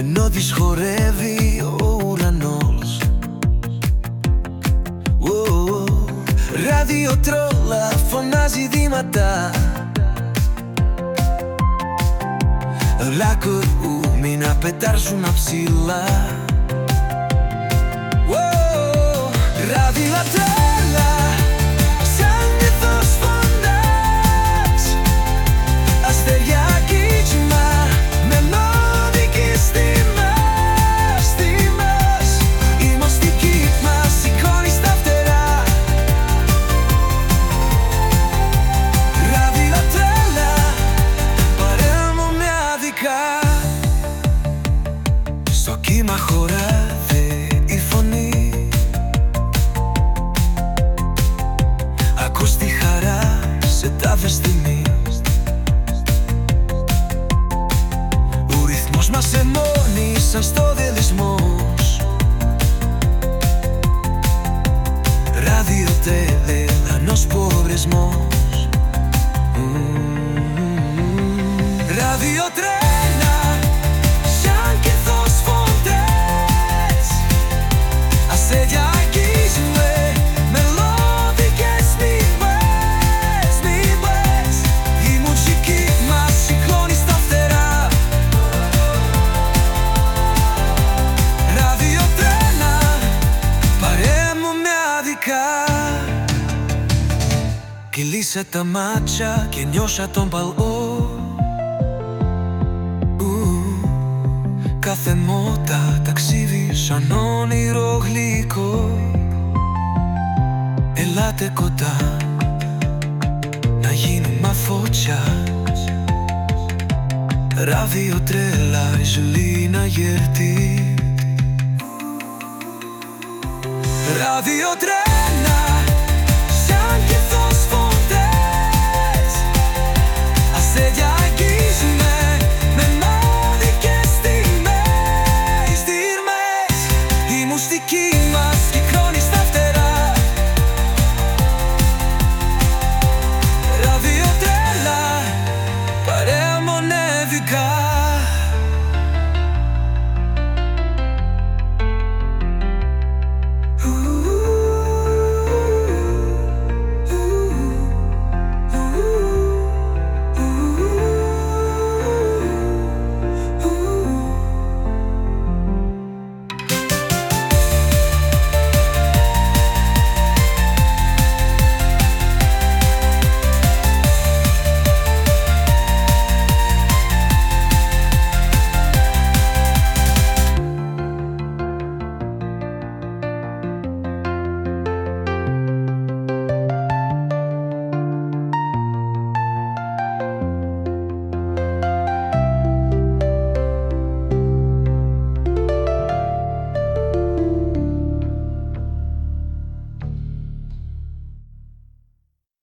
Με νότις χορεύει ο ουρανός. Ράδιο τρόλα φωνάζει δήματα. Λάκκο να πετάρσουν αψηλά Στο κύμα χωράει η φωνή. Ακούς τη χαρά σε τάδες στιγμή Ο ρυθμός μας ενώνει σαν στο διαλυσμός. Ράδιο τελελανός πορεσμός Ράδιο τρένα Αστέρια αγγίζουμε μελώδικες στιγμές Στιγμές. Η μουσική μας σηκώνει στα φτερά. Ράδιο τρένα παρέα μου με άδικα Κλείσα τα μάτια και νιώσα τον παλμό Ου, Κάθε μότα ταξίδι σαν όνειρο γόνατα να γίνουμε φωτιά. Ράδιο τρέλα, η ζωή να γερτεί Ράδιο τρένα, σαν και φωτές. Αστέρια αγγίζουμε με μάδικες στιγμές. Στιγμές, η μουστική μας κυκλοφορία